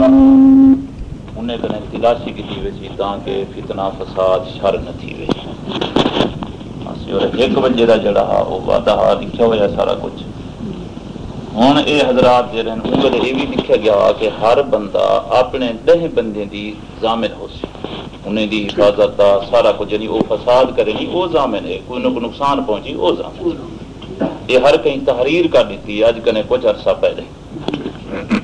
انہیں کنے تلاشی کی دی ویسی تاکہ فتنہ، فساد، شر نہ تھی ویسی اور ایک بجے دا جڑا ہا وہ وعدہ ہا لکھا ہوا سارا کچھ۔ ہوں یہ حضرات جڑے ہیں انگل یہ بھی لکھا گیا کہ ہر بندہ اپنے دہ بندے دی ضامن ہو سی۔ انہیں دی حفاظت دا سارا کچھ یعنی وہ فساد کرے نہیں، وہ ضامن ہے۔ کوئی نہ کوئی نقصان پہنچی، وہ ضامن یہ ہر کہیں تحریر کر دیتی اج کنے کچھ عرصہ پہلے۔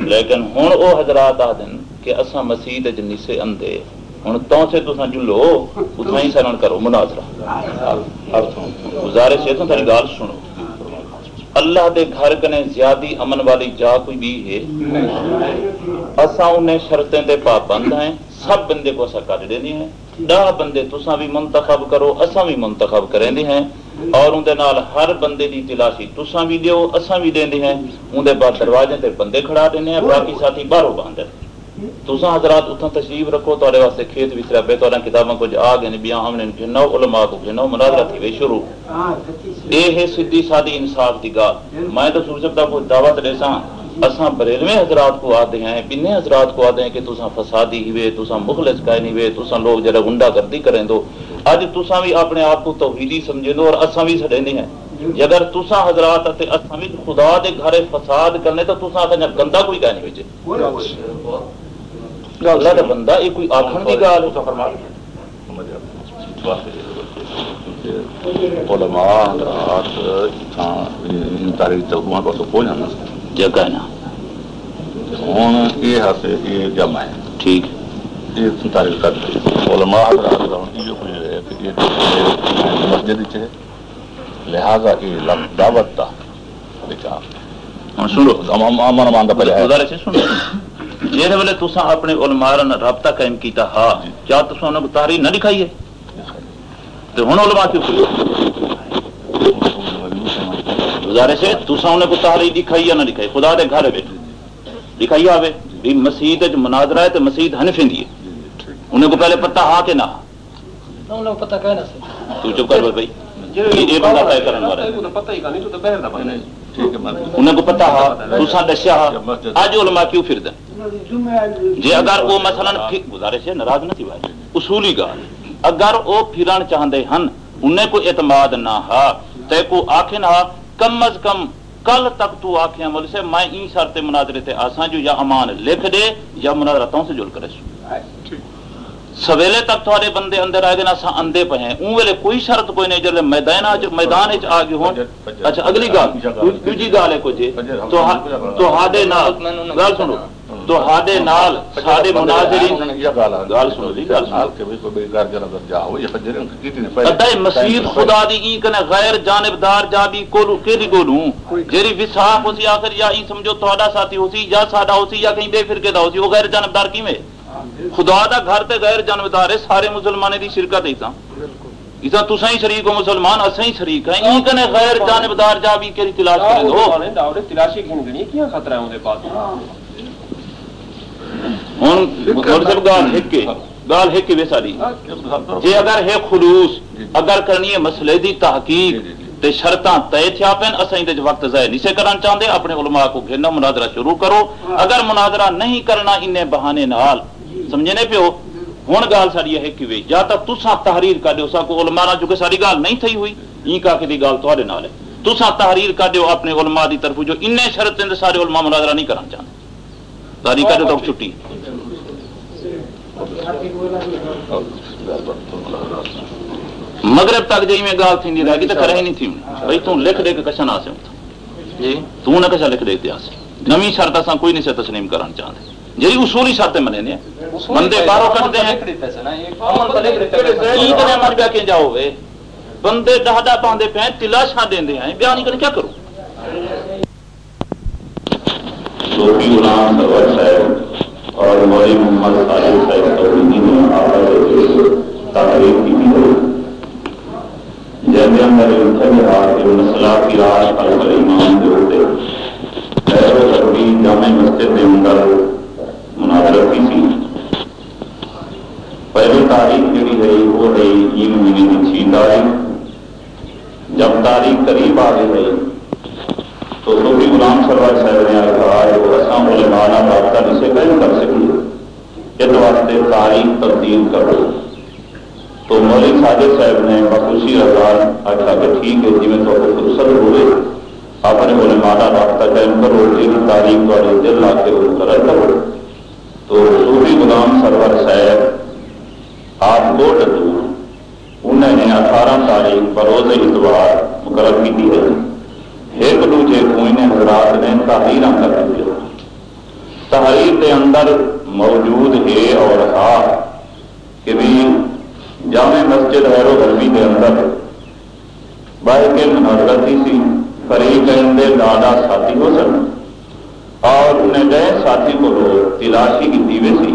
لیکن ہوں وہ حضرات آ دن کہ اصا مسیح نیسے اندے ہوں تو سے تو جلو اتنا ہی سرن کرو، مناظرہ۔ گزارش ہے تو تاری گال سنو۔ اللہ دے گھر کنے زیادی امن والی جا کوئی بھی ہے؟ اسا انہیں شرطیں دے پابند ہیں۔ سب بندے کو اسا کر دینی ہیں۔ دہ بندے تسا بھی منتخب کرو اسا بھی منتخب کریں دی ہیں۔ اور اندے نال ہر بندے دی تلاشی تسا بھی دیو اسا بھی دیں دی ہیں اندے بعد دروازے تے بندے کھڑا دینے ہیں باقی ساتھی باہروں باندھے تسا حضرات اتنا تشریف رکھو تو واسطے کھیت بھی رہے تو کتاباں کچھ آ گئے بیاں ہم نے گھنو علماء کو گھنو مناظرہ تھی وے شروع۔ اے ہے سیدھی سادی انصاف دی گال۔ میں تو سوچ سکتا کوئی دعوت دے سا اساں بریلویں حضرات کو آتے ہیں بنے حضرات کو آتے ہیں کہ تساں فسادی ہوئے تساں مخلص کائے نہیں ہوئے تساں لوگ جڑا گنڈا گردی کریں دو۔ اج تساں بھی اپنے آپ کو توحیدی سمجھے دو اور اساں بھی سڑے ہیں۔ اگر تساں حضرات تے اساں بھی خدا دے گھر فساد کرنے تو تساں تے گندا کوئی کہہ نہیں وچ اللہ کا بندہ یہ کوئی آخر کی گال ہے فرما جگہ نا۔ ہوں یہ یہ جمع ہے۔ ٹھیک۔ یہ تاریخ کر علماء مسجد لہذا یہ دعوت تھا۔ سنو امن مان سنو جہے ویلے تسا اپنے علماء رابطہ قائم کیتا ہاں۔ کیا تسا انہوں کو تحریر نہ علماء کیوں گزارش ہے تسا انہیں کو تحریر لکھائی یا نہ لکھائی خدا دے گھر ہے لکھائی آوے بھی مسیح جو مناظرہ ہے تو مسیح حنفی دی انہیں کو پہلے پتہ ہاں کہ نہ تو چپ کر بھائی یہ بندہ طے کرنے والا پتہ ہی نہیں انہیں کو پتا ہا تسا دسیا ہا۔ اج علماء کیوں پھر دیں جی اگر وہ مثلا گزارش ہے ناراض نہ تھی بھائی۔ اصولی گال۔ اگر وہ پھرن چاہتے ہیں انہیں کو اعتماد نہ ہا تے کو آکھے نہ کم از کم کل تک تو آکھے عمل سے میں این شرط مناظرے تے آساں جو یا امان لکھ دے یا مناظرتوں سے جل کرے سو۔ سویلے تک تھوڑے بندے اندر آئے گے نا اندے پہ ہیں۔ اون ویلے کوئی شرط کوئی نہیں جلے میدان آج میدان اچ آ گئے ہون اچھا اگلی گال کیوں جی گال ہے کچھ۔ تو تو ہادے نال گال سنو۔ تو ہادے نال ساڈے مناظرین۔ گال سنو جی گال سنو۔ کہ کوئی بے گھر جنا در جا ہو یہ فجر کیتی نے پہلے مسجد خدا دی ای کنے غیر جانبدار جا بھی کولو کیڑی گولوں جیری وساق ہوسی آخر یا ای سمجھو تہاڈا ساتھی ہوسی یا ساڈا ہوسی یا کہیں بے فرقے دا ہوسی وہ غیر جانبدار کیویں؟ خدا دا گھر تے غیر جانبدار ہے سارے مسلمانے دی شرکت ہے ایسا۔ تو سہی شریک ہو مسلمان اسا ہی شریک ہیں۔ این کنے غیر جانبدار جا بھی کری تلاش کرے دو؟ داوڑے تلاشی گن گنی کیا خطرہ ہے اون دے پاس؟ سب گال ہے کہ گال ہے وے ساری۔ جے اگر ہے خلوص اگر کرنی ہے مسئلے دی تحقیق تے شرطاں طے تھیا پین اسیں دے وقت ضائع نہیں سے کرن چاہندے اپنے علماء کو گھننا مناظرہ شروع کرو۔ اگر مناظرہ نہیں کرنا انہیں بہانے نال سمجھنے پیو؟ ہوں گال ساری ہے کہ یا تو تسا تحریر کر دیو سا کو علماء جو کہ ساری گال نہیں تھی ہوئی این کا کہ گال تھوڑے نال ہے۔ تسا تحریر کر دیو اپنے علماء دی طرف جو ان شرط دے سارے علماء مناظرہ نہیں کرنا چاہتے تحریر کر دیو تو چھٹی۔ مغرب تک جی میں گال تھی رہ گئی تو کرے ہی نہیں تھی بھائی تو لکھ دے کے کشا نہ جی؟ تو نہ کشا لکھ دے تے آسے۔ نمی شرط اساں کوئی نہیں سے تسلیم کرنا چاہتے جی اصولی شرط منے نے بندے باہروں کٹتے ہیں۔ عمل پہ کہ جاؤ وے بندے ڈہڈا پاندے پہ تلاشاں دیندے ہیں۔ بیان نہیں کرنے کیا کروں؟ صوفی غلام سرور صاحب اور محمد صالح صاحب توحیدی نے کی جیسے اندر لکھا گیا کہ مسئلہ کی راج پر امام ہوتے جامع مسجد کے اندر مناظرت کی تھی۔ پہلی تاریخ رہی وہ رہی مہینے کی چھ تاریخ۔ جب تاریخ قریب آ گئی رہی تو صوفی غلام سرور صاحب نے کہا کہ وہ اصل علماء رابطہ جسے قائم کر سکیں تاریخ تبدیل کرو۔ تو مولی ساجد صاحب نے بخوشی رضا آخیا کہ ٹھیک ہے جی میں تو فرصت ہوئے اپنے بولے۔ مانا رابطہ قائم کرو جی تاریخ والے دل لا کے مقرر کرو۔ تو صوفی غلام سرور صاحب، آپ کو ڈدو انہوں نے اٹھارہ تاریخ بروز اتوار مقرر کی ہے ایک دوجے کو حضرات نے تحریر کر دیا تحریر کے اندر موجود ہے اور ہا کہ بھی جامع مسجد حیرو گرمی کے اندر بہ کے مناظرت ہی سی فریق دے دادا ساتھی ہو سن۔ اور انہیں گئے ساتھی کو تلاشی کی دیوے سی۔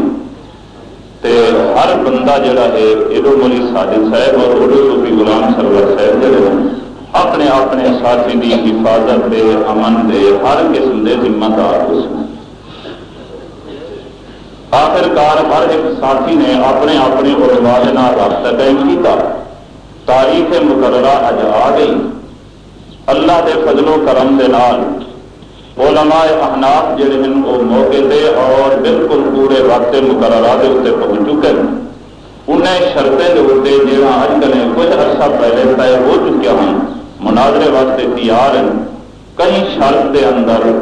تے ہر بندہ جڑا ہے، ایڈو مولی ساجد صاحب اور اڈو صوفی غلام سرور صاحب جڑے ہیں۔ اپنے اپنے ساتھی کی حفاظت دے، امن دے، ہر قسم کے ذمہ دار اس آخرکار ہر ایک ساتھی نے اپنے اپنے علماء رابطہ قائم کیا تاریخ مقررہ اج آ گئی۔ اللہ دے فضل و کرم دے نال علماء احناف جڑے ہیں، وہ موقع دے اور بالکل پورے وقت مقررہ دے اتنے پہنچ چکے ہیں۔ انہیں شرطیں دے اتنے جہاں اج کل کچھ عرصہ پہلے طے ہو چکے ہیں مناظرے واسطے تیار ہیں۔ کئی شرط کے اندر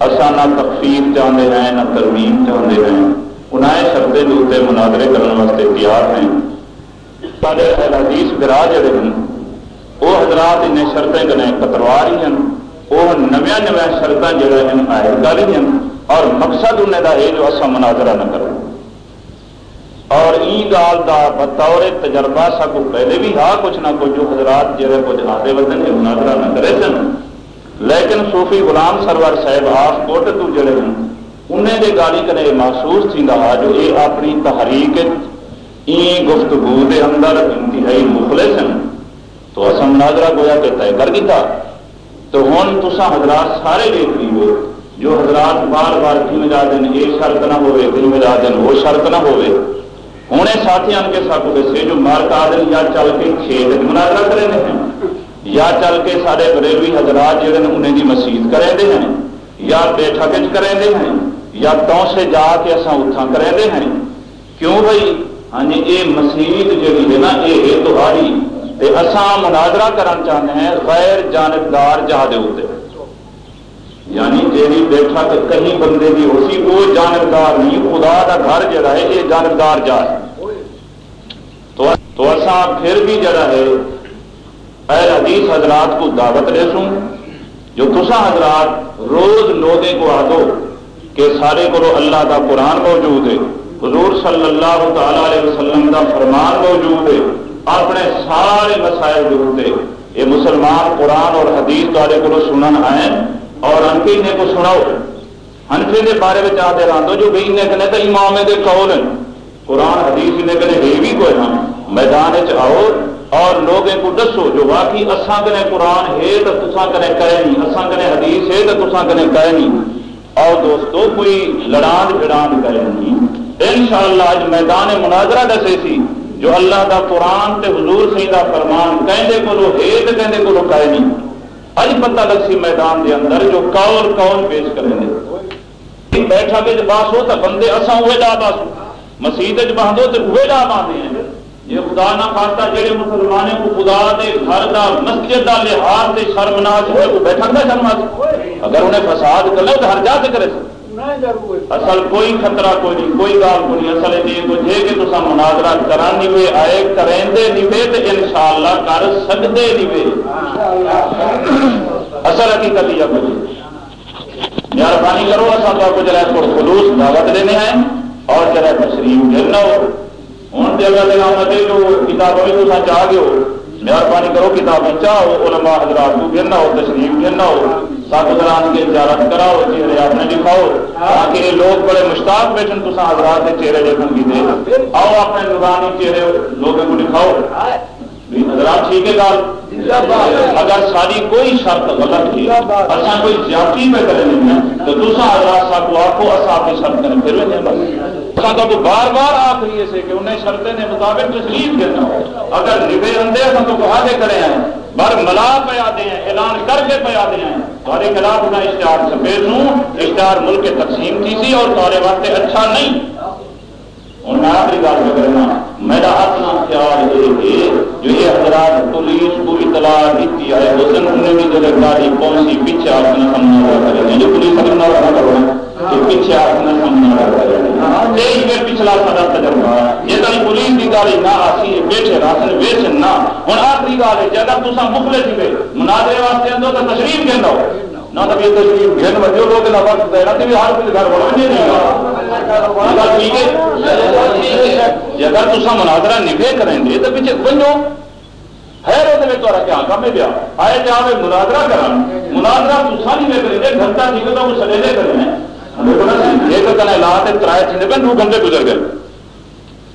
اصا نہ تخفیف چاہتے ہیں، نہ ترمیم چاہتے ہیں۔ انہیں شرطے کے مناظرے کرنے واسطے تیار ہیں۔ سارے حدیث گراہ جڑے ہیں وہ حضرات ان شرطیں کنے کتروا رہی ہیں۔ وہ نویا نویا شرط جڑے ہیں عائد کر رہی ہیں۔ اور مقصد انہیں کا یہ جو اصا مناظرہ نہ کریں اور ای گال دا بطور تجربہ سا کو پہلے بھی ہاں کچھ نہ کچھ جو حضرات جڑے کچھ آتے ودن ہے مناظرہ نہ کرے سن۔ لیکن صوفی غلام سرور صاحب آف کوٹ تو جڑے ہیں، انہیں دے گالی کنے محسوس تھی ہا جو یہ اپنی تحریک ای گفتگو دے اندر انتہائی مخلص ہیں۔ تو اصا مناظرہ گویا کہ طے کر گیا تو ہوں تسا حضرات سارے دیکھ لی ہو جو حضرات بار بار کی مجا دن یہ شرط نہ ہوئے دن مجا دن وہ شرط نہ ہوئے۔ ہوں ساتھی آن کے ساتھ دسے جو مار کا دن یا چل کے کھیت مناظرہ کرے ہیں یا چل کے سارے گریلوی حضرات جڑے انہیں دی مسیت کرے دے ہیں یا بیٹھا کچ کرے دے ہیں یا تو سے جا کے اصا اتھا کرے دے ہیں کیوں بھائی ہاں جی یہ مسیت جڑی ہے نا یہ تہاری اصا مناظرہ کرنا چاہتے ہیں غیر جانبدار جہاز یعنی جیڑی بیٹھا کہ کہیں بندے کی ہو سی وہ جانبدار نہیں، خدا کا گھر جڑا ہے، یہ جانبدار جا ہے۔ تو اصا پھر بھی جڑا ہے اہل حدیث حضرات کو دعوت لے سوں، جو تسا حضرات روز لوگے کو آ کہ سارے کو اللہ کا قرآن موجود ہے۔ حضور صلی اللہ تعالی علیہ وسلم کا فرمان موجود ہے۔ اپنے سارے مسائل جو یہ مسلمان قرآن اور حدیث والے کو سنن آئے۔ اور انفی نے کو سناؤ۔ انفی کے بارے میں آتے راندو جو بھی نے کہنے تو امام دے قول ہیں۔ قرآن، حدیث نے کہنے ہے بھی کوئی ہاں میدان آؤ اور لوگوں کو دسو جو واقعی اساں کنے قرآن ہے تو تساں کنے کہے نہیں۔ اساں کنے حدیث ہے تو تساں کنے کہے نہیں۔ اور دوستو، کوئی لڑان بھڑان کرے نہیں۔ انشاءاللہ اج میدان مناظرہ دسے سی جو اللہ دا قرآن تے حضور سیدہ فرمان کہندے کو لو ہے تو کہندے کو لو کہے نہیں۔ اج پتہ لگ سی میدان دے اندر جو کون کون پیش کرے نے بیٹھا کے باس ہو تو بندے اساں ہوئے جا باس وچ باندھو تے ہوئے جا باندھے ہیں یہ خدا نہ خاصتا جڑے مسلمانوں کو خدا دے گھر دا، مسجد دا لحاظ تے شرمناک ہوئے وہ بیٹھا نہ شرمناک۔ اگر انہیں فساد کرے تو ہر جا سے کرے۔ اصل کوئی خطرہ کوئی نہیں، کوئی گال کو نہیں۔ اصل یہ کچھ ہے کہ تصا مناظرہ کرا نہیں ہوئے آئے کریں نہیں ہوئے تو ان کر سکتے نہیں ہوئے اصل حقیقت یہ کچھ مہربانی کرو، اصل تو کچھ رہے کو خلوص دعوت دینے ہیں اور جرا تشریف گرنا ہو۔ ہوں جگہ جگہ جو کتابوں میں تصا چاہ گئے ہو۔ مہربانی کرو کتابیں چاہو علماء حضرات کو گرنا ہو تشریف گرنا ہو۔ ساتھ کے زیارت کراؤ چہرے اپنے دکھاؤ تاکہ یہ لوگ بڑے مشتاق بیٹھن تو حضرات کے چہرے دیکھن کی دے۔ آؤ اپنے نورانی چہرے لوگوں کو دکھاؤ۔ حضرات ٹھیک ہے گل؟ اگر ساری کوئی شرط غلط تھی اصا کوئی زیادتی پہ کرے نہیں تو دوسرا حضرات صاحب کو آخو اصا اپنی شرط کریں پھر بھی بار بار آخ لیے سے کہ انہیں شرطیں نے مطابق تسلیم کرنا اگر نبے اندے ہم تو آگے کرے ہیں۔ بر ملا پہ آتے ہیں، اعلان کر کے پہ آتے ہیں۔ تھوڑے خلاف انہیں اشتہار سفید ہوں اشتہار ملک کے تقسیم کی سی اور تھوڑے واسطے اچھا نہیں۔ ہوں میں آخری گل کر کرنا میرا اپنا خیال یہ ہے جو یہ حضرات پولیس کو اطلاع دیتی ہے، اس نے بھی جو گاڑی پہنچی پیچھے آپ اپنا سامنا کرے جو پولیس کرنا کرو، کہ پیچھے آپ اپنا سامنا ہاں، کرے یہ پچھلا سارا تجربہ یہ تو پولیس کی گاڑی نہ آسی بیٹھے راسن ویچن نہ۔ ہوں، آخری گل ہے تصا مخلے تھے مناظرے واسطے اندو تو تشریف کہنا نہ تو یہ تشریف گھن لوگ وقت دینا کہ ہر کوئی گھر نہیں ٹھیک ہے؟ تصا مناظرہ کریں گے، تو پیچھے بنو ہے وہ کیا کام ہے آئے جا مناظرہ کرا مناظرہ تصا نہیں کریں گے، گھنٹہ ٹھیک ہے تو کریں لا کے چھنے پہ دو گھنٹے گزر گئے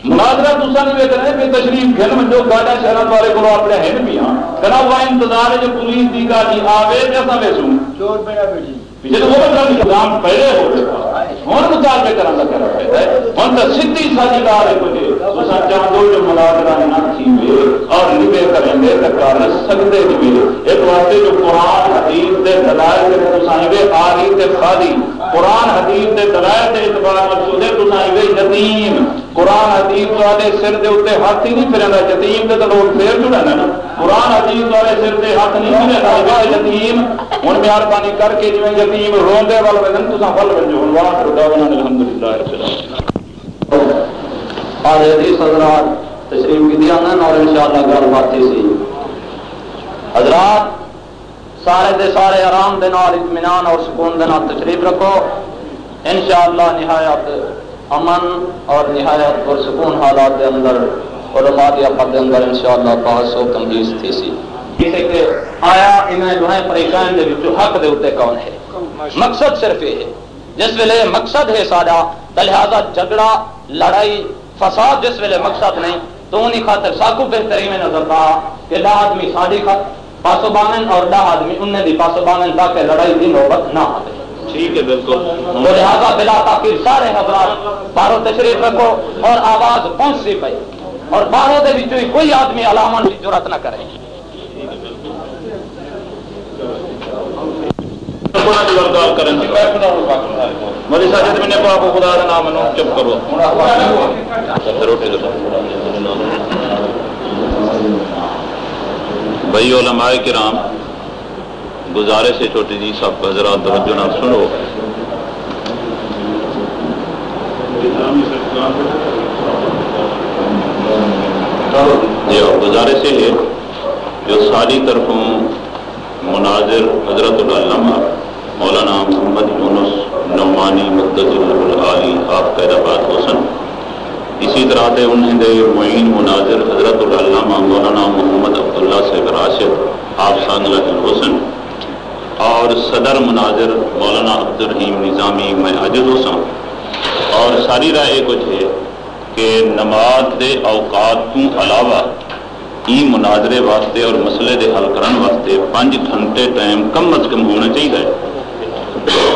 مناظرہ دوسرا نہیں ویک رہے تشریف گھن من گاڑا شہر والے کو اپنے ہیں بھی ہاں کنا ہوا انتظار ہے جو پولیس دی گاڑی آوے جیسا ویسوں چور پیڑا بیٹھی پیچھے تو وہ بندہ نظام پہلے ہو رہا ہوں مطالبے کرنا کرنا پڑتا ہے ہوں تو سیدھی ساری گال ہے مجھے تو چاہو جو مناظرہ نہ تھی اور نبے کریں گے تو کر سکتے نبے ایک واسطے جو قرآن حدیث کے دلائل کے تصاویر آ رہی تے خالی قرآن حدیث کے دلائل کے اعتبار مقصود ہے تصاویر یتیم۔ قرآن حدیث والے سر دے اتنے ہاتھ ہی نہیں پھرنا، یتیم کے تو لوگ پھر جڑنا نا۔ قرآن حدیث والے سر دے ہاتھ نہیں پھرنا یتیم۔ ہوں مہربانی کر کے جو یتیم روندے والے بدن تو فل بن جو واہ دعوانا الحمدللہ رب العالمین۔ آج حدیث حضرات تشریف کی دیا اور انشاءاللہ گل بات سی۔ حضرات سارے دے سارے آرام دے نال، اطمینان اور سکون دے نال تشریف رکھو۔ انشاءاللہ نہایت امن اور نہایت پرسکون حالات دے اندر، علماء دی اپر دے اندر انشاءاللہ بحث و تمہیز تھی سی۔ کسی کہ آیا انہیں جو ہے پریشان دے وچوں حق دے اوتے کون ہے؟ مقصد صرف یہ ہے۔ جس ویلے مقصد ہے سارا لہذا جھگڑا، لڑائی، فساد جس ویلے مقصد نہیں، تو انہی خاطر ساکو بہتری میں نظر تھا کہ ڈا آدمی ساڑی خط پاسو بانن اور ڈا آدمی انہیں بھی پاسو بانن تاکہ لڑائی دی نوبت نہ آئے ٹھیک ہے بالکل۔ تو لہٰذا بلا تاخیر سارے حضرات باہروں تشریف رکھو اور آواز پہنچ سی پئی اور باہروں دے وچوں کوئی آدمی علامن کی ضرورت نہ کرے۔ مری ساجد میں نے کو خدا کا نام چپ کرو۔ روٹی بھائی علماء کرام، گزارش ہے چھوٹی جی سب حضرات، توجہ نہ سنو۔ جی ہاں، گزارش ہے جو ساری طرفوں مناظر حضرت العلامہ مولانا محمد یونس نعمانی مقدل آپ قید آباد حسن اسی طرح سے انہیں دے معین مناظر حضرت العلامہ مولانا محمد عبداللہ سے راشد، آپ سان الحسن اور صدر مناظر مولانا عبد الرحیم نظامی، میں عجد حسن اور ساری رائے کچھ ہے کہ نماز دے اوقات تو علاوہ ای مناظرے واسطے اور مسئلے دے حل کرن واسطے پانچ گھنٹے ٹائم کم از کم ہونا چاہیے۔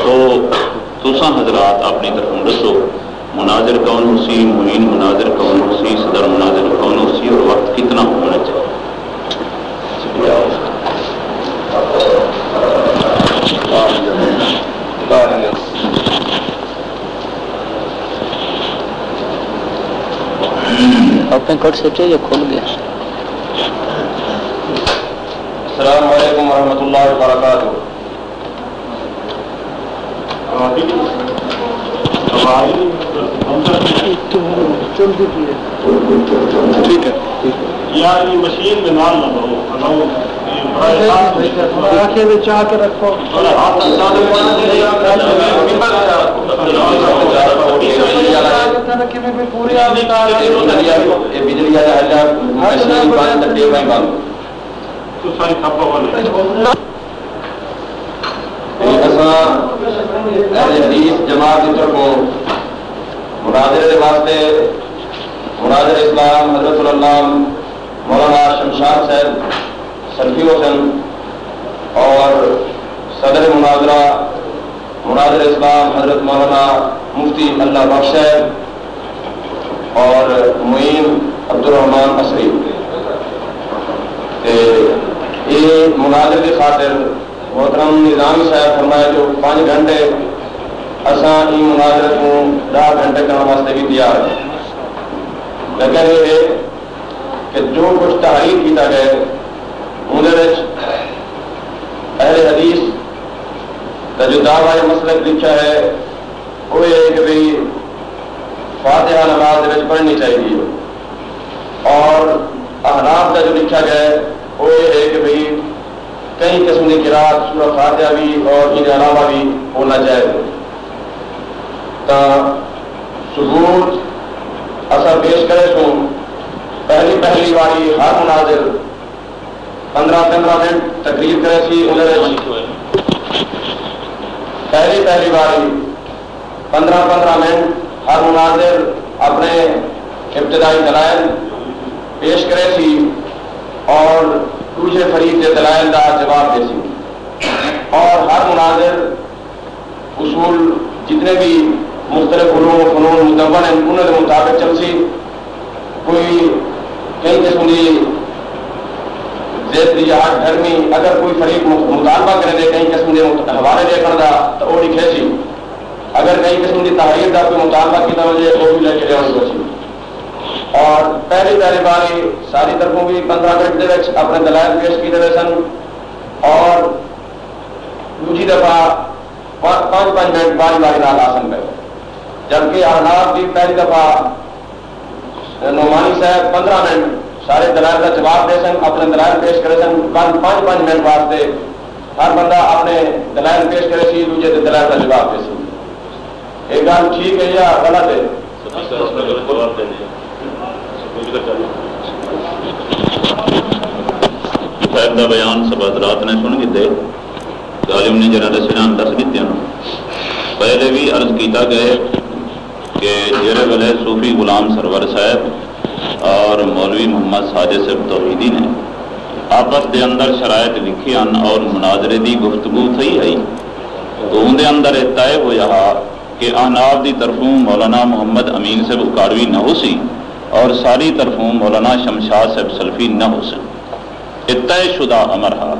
تو تسا حضرات اپنی طرف دسو۔ مناظر کون ہو سی معین مناظر کون ہو سی صدر مناظر کون ہو سی اور وقت کتنا ہونا چاہیے؟ اپنے کٹ سے کھول گیا؟ السلام علیکم ورحمۃ اللہ وبرکاتہ۔ ٹھیک ہے یار یہ مشین میں نال نہ بہو چاہ کے رکھو جماعت کی طرف مناظر واسطے مناظر اسلام حضرت اللہ مولانا شمشاد صاحب، سلفی حسن اور صدر مناظرہ مناظر اسلام حضرت مولانا مفتی اللہ بخش صاحب اور معین عبد الرحمان عصری یہ مناظر کی خاطر محترم نظام صاحب فرمایا جو پانچ گھنٹے اسان یہ مناظر کو ڈہ گھنٹے کرنے واسطے بھی تیار لیکن یہ ہے کہ جو کچھ تحریر کیا گیا اندر اہل حدیث کا جو دعوی مسلک لکھا ہے، وہ یہ ہے کہ بھائی فاتحہ نماز پڑھنی چاہیے۔ اور احناف کا جو لکھا گیا ہے، وہ یہ ہے کہ بھائی کئی قسم کی کراط سورہ فاتحہ بھی اور ان علاوہ بھی ہونا چاہیے تو۔ ثبوت اثر پیش کرے سو پہلی پہلی باری ہر مناظر پندرہ پندرہ منٹ تقریر کرے سی انہیں جی۔ پہلی پہلی باری پندرہ پندرہ منٹ ہر مناظر اپنے ابتدائی دلائل پیش کرے سی اور دوسرے فریق کے دلائل کا جواب دے سی اور ہر مناظر، اصول جتنے بھی مختلف علوم و فنون مدون ہیں، انہوں کے مطابق چل سی کوئی کئی قسم کی زید یا گرمی اگر کوئی فریق مطالبہ کرے دے، کئی قسم کے حوالے دے کر تو وہ لکھے سی۔ اگر کئی قسم کی تحریر کا کوئی مطالبہ کیا وہ بھی لے کے لیا سی۔ اور پہلی پہلی باری ساری طرفوں کی پندرہ منٹ کے اپنے دلائل پیش کیے سن اور دوسری دفعہ پانچ پانچ منٹ باری باری نال آسن پہ جبکہ احناف کی پہلی دفعہ نعمانی صاحب پندرہ منٹ سارے دلائل کا جواب دے سن اپنے دلائل پیش کرے سن پانچ پانچ منٹ واسطے ہر بندہ اپنے دلائل پیش کرے سی دوسرے دلائل کا جواب دے سی یہ گل ٹھیک ہے یا غلط ہے صاحب کا بیان سب حضرات نے سن گئے غالب نے جرا دسنا دس دیتے پہلے بھی عرض کیتا گئے کہ جڑے ویلے صوفی غلام سرور صاحب اور مولوی محمد ساجد صاحب توحیدی نے آپس دے اندر شرائط لکھی ان اور مناظرے دی گفتگو تھی آئی تو اندر اندر طے ہوا کہ آناب دی طرفوں مولانا محمد امین صاحب اکاڑوی نہ ہو سی اور ساری طرفوں مولانا شمشاد صاحب سلفی نہ ہو سن طے شدہ امر ہا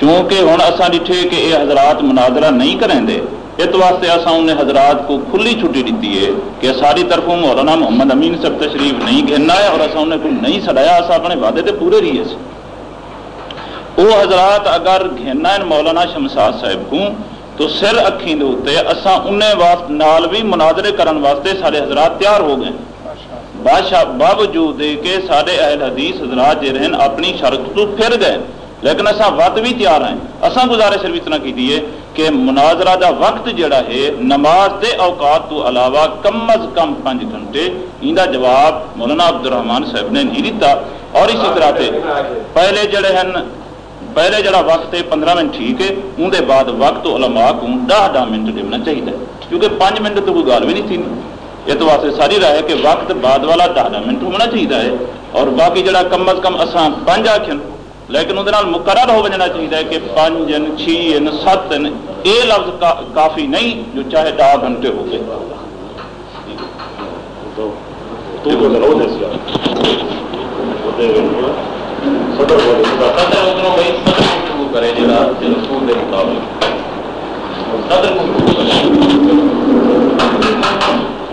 چونکہ ہوں اصا ڈٹھے کہ یہ حضرات مناظرہ نہیں کریں دے، اس واسطے اصا انہیں حضرات کو کھلی چھٹی دیتی ہے کہ ساری طرفوں مولانا محمد امین سب تشریف نہیں گھرنا ہے اور اصا انہیں کو نہیں سڑایا اصا اپنے وعدے تے پورے رہیے سے وہ حضرات اگر گھرنا ہے مولانا شمساد صاحب کو، تو سر اکھی دے ہوتے اصا انہیں واسط نال بھی مناظرے کرن واسطے سارے حضرات تیار ہو گئے۔ باوجود کہ سارے اہل حدیث حضرات جی رہن اپنی شرط تو پھر گئے۔ لیکن اصا وقت بھی تیار ہیں۔ اصا گزارش بھی اتنا کی ہے کہ مناظرہ دا وقت جڑا ہے، نماز دے اوقات تو علاوہ کم از کم پانچ گھنٹے۔ ان جواب مولانا عبد الرحمان صاحب نے نہیں دیتا اور اسی طرح سے پہلے جڑے ہیں پہلے جڑا وقت ہے، پندرہ منٹ ٹھیک ہے۔ اندر بعد وقت علماء کو دہ دہ منٹ دینا چاہیے کیونکہ پانچ منٹ تو کوئی گال بھی نہیں تھی۔ یہ تو واسطے ساری رائے کہ وقت بعد والا دہ دہ منٹ ہونا چاہیے ہے اور باقی جڑا کم از کم اصا پانچ آخر لیکن وہ مقرر ہو جانا چاہیے کہ پانچ ان چھ ان سات ان یہ لفظ کافی نہیں جو چاہے دہ گھنٹے ہو گئے۔ کرے جا رسول کے مطابق صدر پکڑنے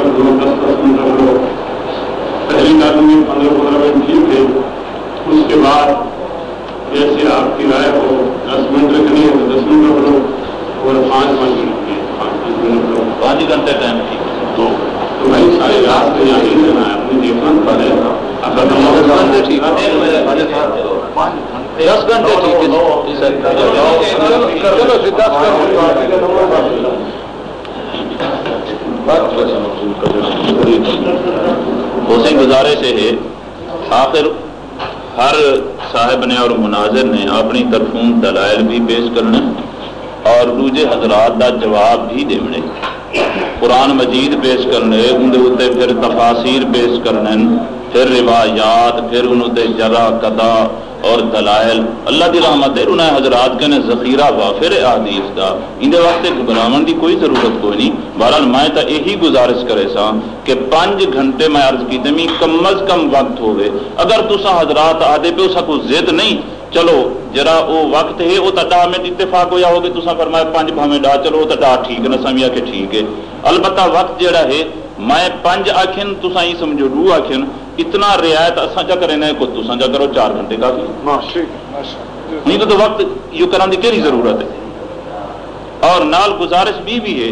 رکھ لو دس دس منٹ رکھ لو پہلی تعلیم میں پندرہ پندرہ منٹ ٹھیک ہے اس کے بعد جیسے آپ کی رائے ہو دس منٹ رکھنی ہے تو دس منٹ رکھ لو اور پانچ پانچ منٹ پانچ پانچ منٹ رکھ لو پانچ گھنٹے ٹائم ٹھیک تو تو بھائی ساری رات میں یہاں نہیں رہنا ہے۔ اپنی دیکھنا پڑے گا اگر دس گھنٹے ٹھیک ہے چلو دس گھنٹے حسین گزارش ہے، آخر ہر صاحب نے اور مناظر نے اپنی طرفوں دلائل بھی پیش کرنے اور دوجے حضرات دا جواب بھی دینے قرآن مجید پیش کرنے، اندر اتنے پھر تفاصیر پیش کرنے، پھر روایات، پھر انہوں تے جرا قدا اور دلائل اللہ دی رحمت ہے انہیں حضرات کے نے ذخیرہ وافر احادیث دا۔ اندے وقت گھبراون دی کوئی ضرورت کوئی نہیں۔ بہرحال میں تا یہی گزارش کرے سا کہ پانچ گھنٹے میں عرض کی تمی کم از کم وقت ہوئے۔ اگر تسا حضرات آدھے پہ اسا کو زد نہیں، چلو، جرا وہ وقت ہے وہ تا میں اتفاق ہویا ہوگی تسا فرمایا پانچ بھامے ڈا، چلو وہ تا ٹھیک نہ سمجھا کہ ٹھیک ہے۔ البتہ وقت جڑا ہے، میں پنج آخن تسا ہی سمجھو دو آخن اتنا رعایت اساں چا کرے کو تسا چا کرو چار گھنٹے کافی نہیں تو, تو وقت یو کران دی کیری ضرورت ہے؟ اور نال گزارش بھی بھی ہے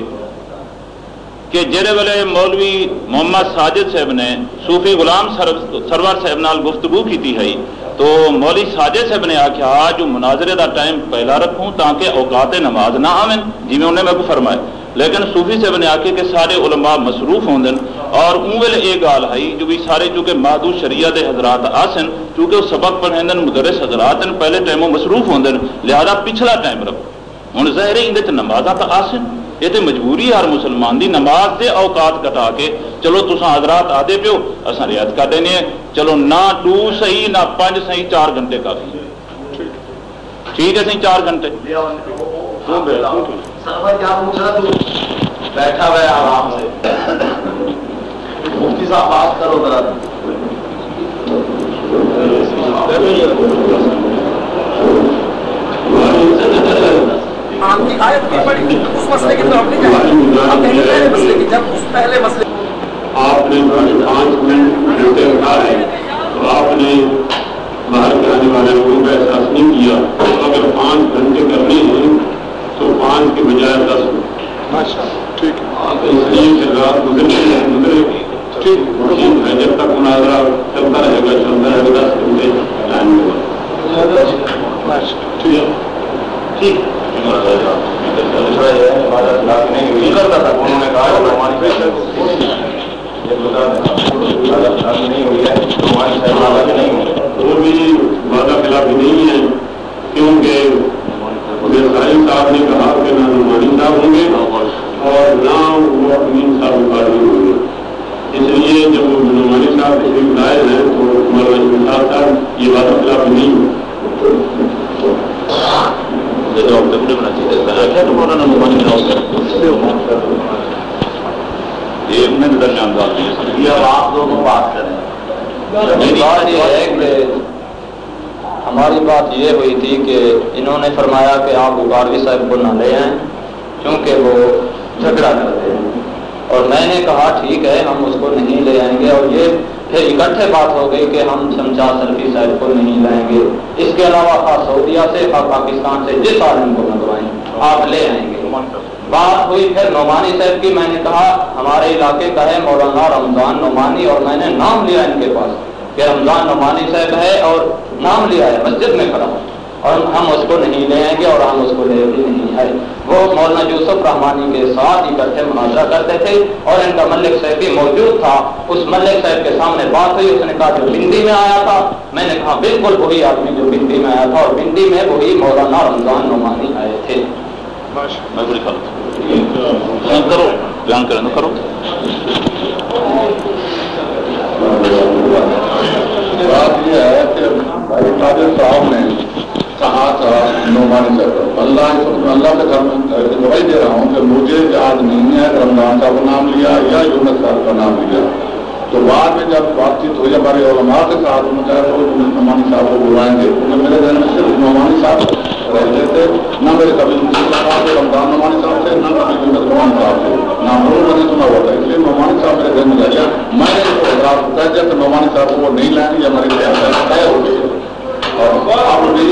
کہ جڑے ویلے مولوی محمد ساجد صاحب نے صوفی غلام سرور صاحب نال گفتگو کی ہے تو مولوی ساجد صاحب نے آخیا جو مناظرے دا ٹائم پہلا رکھوں تاکہ اوقات نماز نہ آویں جی انہیں میں کو فرمایا۔ لیکن صوفی صاحب نے آکے کہ سارے علماء مصروف ہوں دن۔ اور اون ویلے یہ گال ہے جو بھی سارے چونکہ مادو شریعہ دے حضرات آسن، چونکہ وہ سبق پڑھیں مدرس حضرات ہیں، پہلے ٹائموں مصروف ہوں دن لہذا پچھلا ٹائم رکھو۔ ہوں ظاہر ہے اندر نمازاں تو آسن۔ یہ تو مجبوری ہر مسلمان دی نماز دے اوقات کٹا کے، چلو تسا حضرات آدھے پیو اصا رعایت کر دینے چلو نہ ٹو صحیح، نہ پانچ صحیح، چار گھنٹے کافی۔ ٹھیک ہے، صحیح چار گھنٹے۔ بیٹھا ہوا آرام سے۔ مفتی صاحب بات کرو ذرا۔ اس مسئلے کی طرف نہیں جائے جب اس پہلے مسئلے آپ نے پانچ منٹ گھنٹے اٹھائے۔ تو آپ نے باہر کے آنے والے لوگوں کا احساس نہیں کیا۔ اگر پانچ گھنٹے کرنے ہیں تو پانچ کے بجائے دس۔ ٹھیک اس لیے رات گزرے گزرے۔ جب تک مناظرہ چلتا رہے گا، چلتا رہے گا دس گھنٹے ٹائم ہوگا۔ ٹھیک وہ بھی وعدہ خلافی نہیں ہے کیونکہ صاحب نے کہا کہ نہ نعمانی صاحب ہوں گے اور نہ وہ امین صاحب قادری ہوں گے اس لیے جب نعمانی صاحب تشریف لائے ہیں تو صاحب صاحب یہ وعدہ خلاف نہیں آپ دونوں بات کریں۔ ہماری بات یہ ہوئی تھی کہ انہوں نے فرمایا کہ آپ غاروی صاحب کو نہ لے آئیں کیونکہ وہ جھگڑا کرتے ہیں۔ اور میں نے کہا، ٹھیک ہے، ہم اس کو نہیں لے آئیں گے. اور یہ پھر اکٹھے بات ہو گئی کہ ہم شمشا سلفی صاحب کو نہیں لائیں گے۔ اس کے علاوہ خاص سعودیہ سے، خاص پاکستان سے، جس عالم کو منگوائیں، آپ لے آئیں گے۔ بات ہوئی پھر نعمانی صاحب کی، میں نے کہا، ہمارے علاقے کا ہے مولانا رمضان نعمانی اور میں نے نام لیا ان کے پاس کہ رمضان نعمانی صاحب ہے اور نام لیا ہے، مسجد میں کھڑا اور ہم اس کو نہیں لے آئیں گے اور ہم اس کو لے بھی نہیں آئے۔ وہ مولانا یوسف رحمانی کے ساتھ اکٹھے مناظرہ کرتے تھے اور ان کا ملک صاحب بھی موجود تھا۔ اس ملک صاحب کے سامنے بات ہوئی اس نے کہا جو بندی میں آیا تھا میں نے کہا بالکل وہی آدمی جو بندی میں آیا تھا اور بندی میں وہی مولانا رمضان نعمانی آئے تھے۔ کرو بیان کریں کرو۔ بات یہ ہے کہ بھائی قادر صاحب نے کہا تھا نعمانی صاحب اللہ اللہ سے گواہی دے رہا ہوں کہ مجھے یاد نہیں ہے رمضان صاحب کا نام لیا یا یونس صاحب کا نام لیا۔ تو بعد میں جب بات چیت ہوئی ہمارے علماء کے ساتھ، انہوں نے نعمانی صاحب کو بلائیں گے، انہیں میرے ذہن میں صرف نعمانی صاحب رہتے تھے، نہ میرے کبھی رمضان نعمانی صاحب سے نہ کبھی یونس نعمانی صاحب سے نہ نے سنا ہوا تھا اس لیے نعمانی صاحب میرے گھر میں لے گیا۔ میں نے اس کو اعتراض بتایا نعمانی صاحب کو وہ نہیں لائیں گے یا ہماری طے ہو گئی اور آپ بھی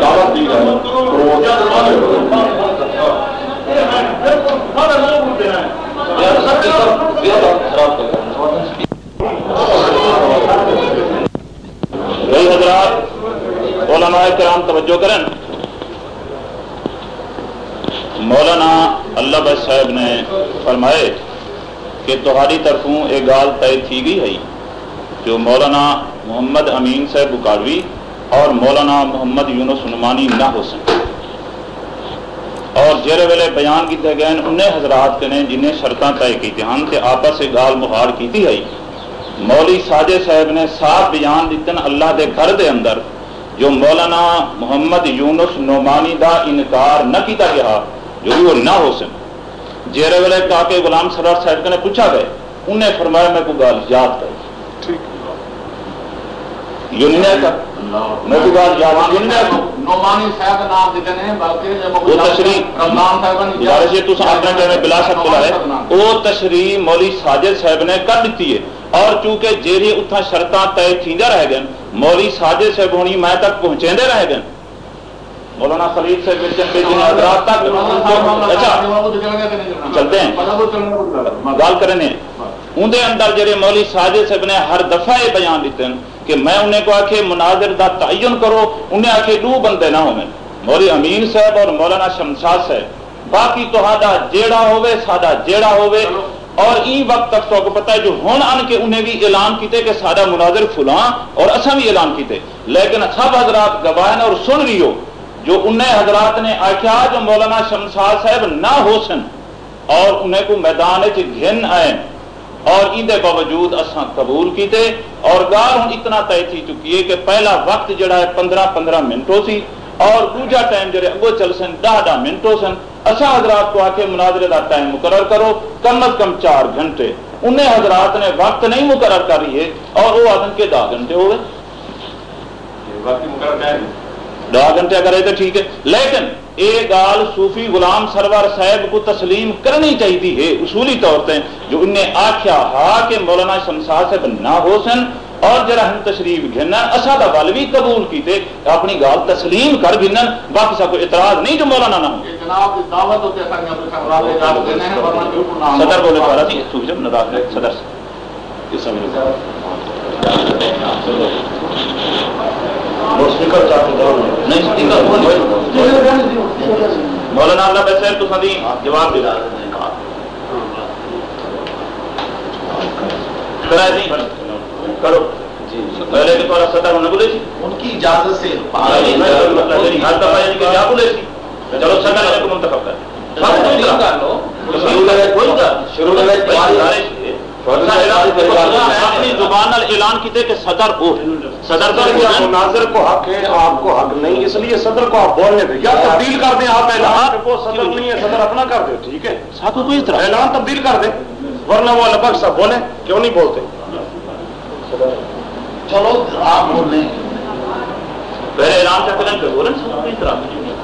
دعوت دی ہے تو وہ حضرات علماء کرام توجہ کریں مولانا اللہ بخش صاحب نے فرمائے کہ تہاری طرفوں ایک گال طے تھی گئی ہے جو مولانا محمد امین صاحب بکاروی اور مولانا محمد یونس نمانی نہ ہو سکے۔ اور جیرے ویلے بیان کیتے گئے انہیں حضرات کے نے جنہیں شرطاں طے کی تھی۔ ہم تے آپس سے گال مہار کی تھی ہے مولی ساجے صاحب نے صاف بیان دیتن اللہ دے گھر دے اندر جو مولانا محمد یونس نعمانی دا انکار نہ کیتا گیا جو بھی وہ نہ ہو سن جیرے ویلے کہا کہ غلام سرار صاحب نے پوچھا گئے۔ انہیں فرمایا میں کو گال یاد کر یونین کا؟ میں کو۔ نعمانی صاحب نام دیتے ہیں بلکہ وہ تشریح رمضان صاحب یار ٹائم بلا ہے۔ وہ تشریح مولوی ساجد صاحب نے کر دیتی ہے۔ اور چونکہ جیری اتھا شرطاں طے تھیندے رہ گئے مولوی ساجد صاحب ہونی میں تک پہنچیندے رہ گئے مولانا خلیل سے حضرات تک اچھا۔ چلتے ہیں۔ گال کرنے۔ اندر جڑے مولوی ساجد صاحب نے ہر دفعہ یہ بیان دیتے ہیں۔ کہ میں انہیں کو آکھے مناظر دا تعین کرو انہیں آکھے دو بندے نہ ہوئے مولوی امین صاحب اور مولانا شمشاد صاحب باقی تو ہاڈا جیڑا ہوئے ساڈا جیڑا ہوئے اور این وقت تک تو کو پتہ ہے جو ہون آن کے انہیں بھی اعلان کیتے کہ ساڈا مناظر فلاں اور اساں بھی اعلان کیتے۔ لیکن سب حضرات گواہن اور سن رہی ہو۔ جو انہیں حضرات نے آکھیا جو مولانا شمشاد صاحب نہ ہو سن اور انہیں کو میدان چ گھن آئے۔ اور اندے باوجود اساں قبول کیتے اور گال ہوں اتنا طے تھی چکی ہے کہ پہلا وقت جڑا ہے پندرہ پندرہ منٹوں سی اور دوجا ٹائم جڑے اگو چل سن ڈاہ ڈاہ منٹوں سن اسا حضرات کو آکے مناظرے دا ٹائم مقرر کرو کم از کم چار گھنٹے۔ انہیں حضرات نے وقت نہیں مقرر کر رہی ہے اور وہ آدم کے دہ گھنٹے ہو گئے۔ باقی مقرر ہے؟ دہ گھنٹے کرے تو ٹھیک ہے لیکن یہ گال صوفی غلام سرور صاحب کو تسلیم کرنی چاہیے ہے اصولی طور پہ جو انہیں آخیا ہا کہ مولانا شمشاد صاحب نہ ہو سن اور جرا ہم تشریف گھنن اسا دا ول بھی قبول کیتے اپنی گال تسلیم کر گھنن باقی سا کوئی اعتراض نہیں جو مولانا نہ ہو۔ صدر بولے پارا جب نراز ہے صدر سے۔ اسپیکر چاہتے نہیں سپیکر مولانا اللہ بسیر تو جواب نہیں۔ کرو۔ پہلے تھوڑا ہونے بولے ان کی اجازت سے۔ ہر دفعہ یعنی کہ کیا بولے سی۔ چلو کو منتخب کر۔ لو شروع شروع اپنی زبان اعلان کیتے کہ صدر ہو صدر کا مناظر کو حق ہے آپ کو حق نہیں اس لیے صدر کو آپ بولنے دیں۔ یا تبدیل کر دیں آپ اعلان۔ وہ صدر نہیں ہے صدر اپنا کر دیں ٹھیک ہے؟ ساتھ کوئی اطلاع اعلان تبدیل کر دیں۔ ورنہ وہ الگ صاحب بولیں کیوں نہیں بولتے؟ چلو آپ پہلے اعلان سے پہلے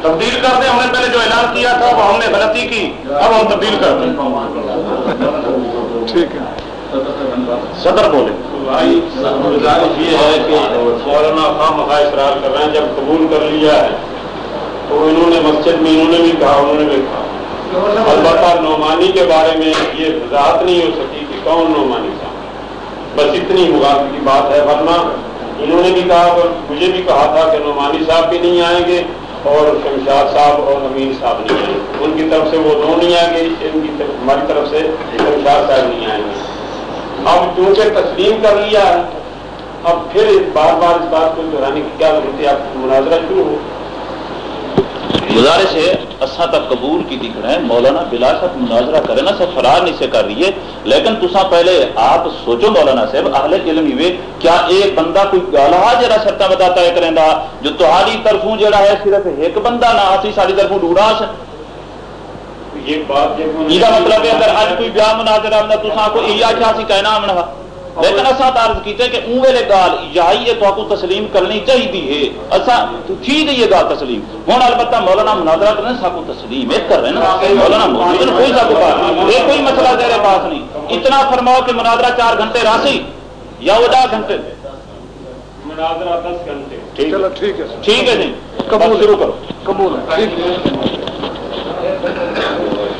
تبدیل کر دیں ہم نے پہلے جو اعلان کیا تھا وہ ہم نے غلطی کی اب ہم تبدیل کر دیں۔ ٹھیک ہے۔ صدر بولے۔ گزارش یہ ہے کہ مولانا خام مخواہ اصرار کر رہے ہیں، جب قبول کر لیا ہے، تو انہوں نے مسجد میں انہوں نے بھی کہا، انہوں نے بھی کہا۔ البتہ نعمانی کے بارے میں یہ وضاحت نہیں ہو سکی کہ کون نعمانی صاحب بس اتنی مغالب کی بات ہے۔ ورنہ انہوں نے بھی کہا، اور مجھے بھی کہا تھا کہ نعمانی صاحب بھی نہیں آئیں گے، اور شمشاد صاحب اور امین صاحب نہیں آئیں گے۔ ان کی طرف سے وہ دو نہیں آئیں گے، ان کی طرف ہماری طرف سے شمشاد صاحب نہیں آئیں گے۔ اب چونکہ تسلیم کر لیا اب پھر بار بار اس بات کو دہرانے کی کیا ضرورت ہے؟ آپ مناظرہ شروع ہو۔ گزارش ہے اسا تک قبول کی دکھ رہے ہیں مولانا بلا سب مناظرہ کرے نا، سب فرار نہیں سے کر رہی ہے۔ لیکن تسا پہلے آپ سوچو مولانا صاحب، اہل علم ہوئے کیا ایک بندہ کوئی گالا جڑا شرطا بتاتا ہے کریں دا جو تہاڈی طرفوں جڑا ہے، صرف ایک بندہ نہ آسی ساری طرفوں ڈوڑا سے یہ بات یہ مطلب ہے اگر اج کوئی بیاہ مناظرہ آمنا تسا کو یہ آخیا سی کہنا آمنا لیکن تو عرض کیتے کہ اون ویلے گال یہی تو آپ کو تسلیم کرنی چاہیے ہے۔ اصا تھی گئی ہے گال تسلیم۔ ہوں البتہ مولانا مناظرہ کرنے ساکو تسلیم ایک کر رہے ہیں مولانا موجود کوئی ساکو پاس یہ کوئی مسئلہ تیرے پاس نہیں۔ اتنا فرماؤ کہ مناظرہ چار گھنٹے راسی یا وہ دس گھنٹے؟ مناظرہ دس گھنٹے۔ چلو ٹھیک ہے۔ ٹھیک ہے جی۔ قبول شروع کرو۔ قبول ہے۔ ٹھیک ہے۔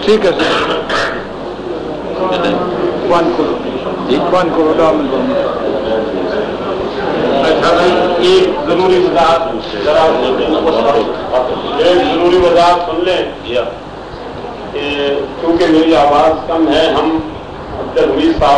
ٹھیک ہے سر۔ ون کرو ون کرو ڈامن اچھا بھائی ایک ضروری وضاحت ذرا ایک ضروری وضاحت سن لیں۔ یا کہ چونکہ میری آواز کم ہے ہم عبد الحمید صاحب